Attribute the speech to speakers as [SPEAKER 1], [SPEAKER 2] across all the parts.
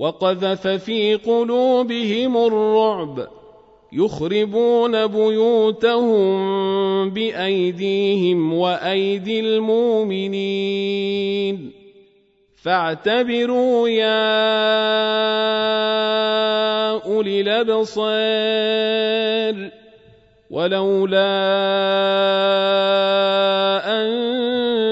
[SPEAKER 1] وقذف في قلوبهم الرعب يخربون بيوتهم بايديهم وايدي المؤمنين فاعتبروا يا اولي الابصار ولولا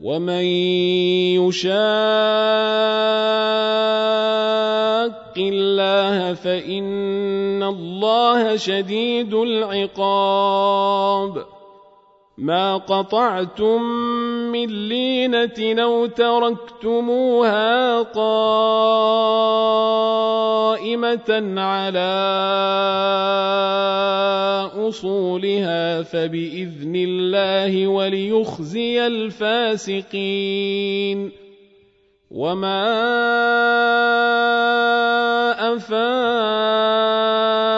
[SPEAKER 1] ومن يشاق الله فان الله شديد العقاب ما قطعتم من لينة أو تركتموها قائمة على أصولها فبإذن الله وليخزي الفاسقين وما أفاق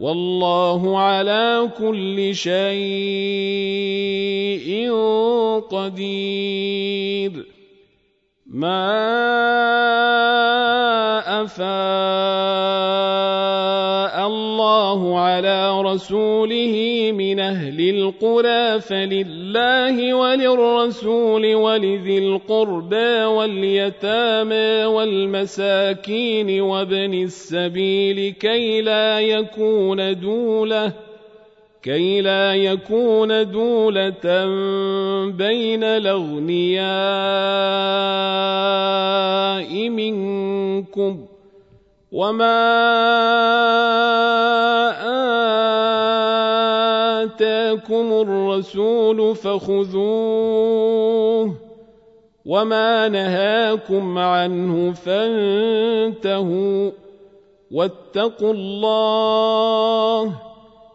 [SPEAKER 1] والله على كل شيء قدير ما ورسوله من أهل القرى فلله وللرسول ولذي القربى واليتامى والمساكين وابن السبيل كي لا يكون دوله كي لا يكون دولة بين الأغنياء منكم وما آتاكم الرسول فخذوه وما نهاكم عنه فانتهوا واتقوا الله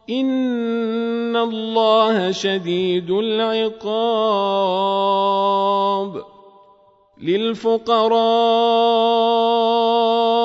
[SPEAKER 1] إن الله شديد العقاب للفقراء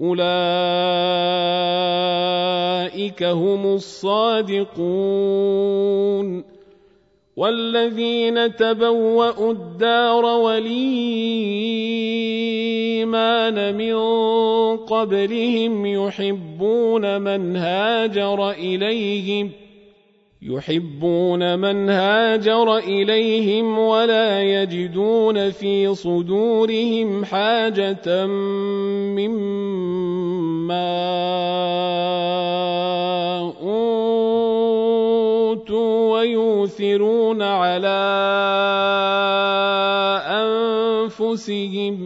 [SPEAKER 1] أولئك هم الصادقون والذين تبوأوا الدار والإيمان من قبلهم يحبون من هاجر إليهم ۖ يحبون من هاجر اليهم ولا يجدون في صدورهم حاجه مما اوتوا ويؤثرون على انفسهم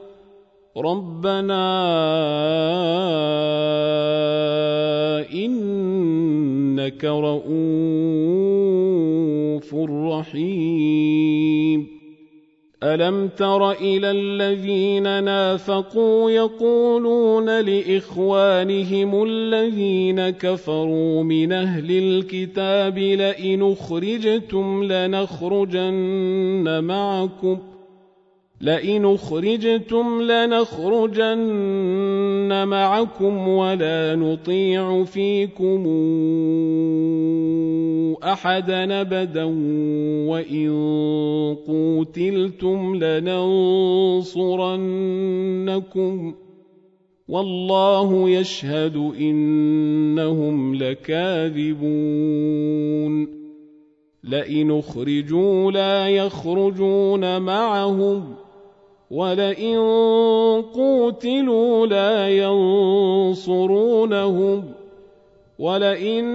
[SPEAKER 1] ربنا انك رؤوف رحيم الم تر الى الذين نافقوا يقولون لاخوانهم الذين كفروا من اهل الكتاب لئن اخرجتم لنخرجن معكم لئن اخرجتم لنخرجن معكم ولا نطيع فيكم احدا ابدا وان قوتلتم لننصرنكم والله يشهد انهم لكاذبون لئن اخرجوا لا يخرجون معهم ولئن قوتلوا لا ينصرونهم ولئن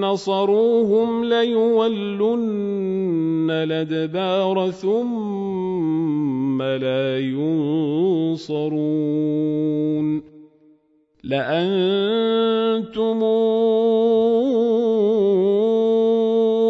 [SPEAKER 1] نصروهم ليولن الادبار ثم لا ينصرون لانتم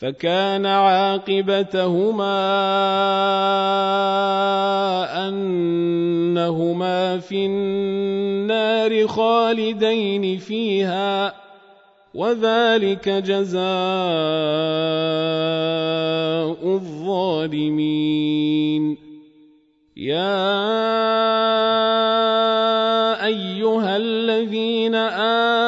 [SPEAKER 1] فكان عاقبتهما انهما في النار خالدين فيها وذلك جزاء الظالمين يا ايها الذين امنوا آل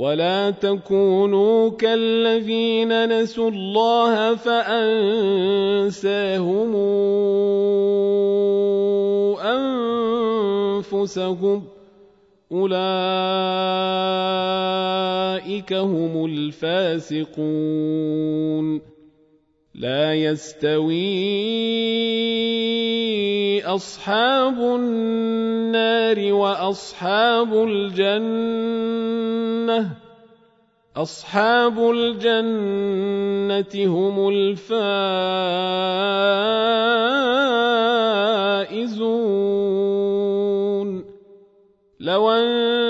[SPEAKER 1] ولا تكونوا كالذين نسوا الله فانساهم انفسهم اولئك هم الفاسقون لا يستوين أصحاب النار وأصحاب الجنة أصحاب الجنة هم الفائزون لو أن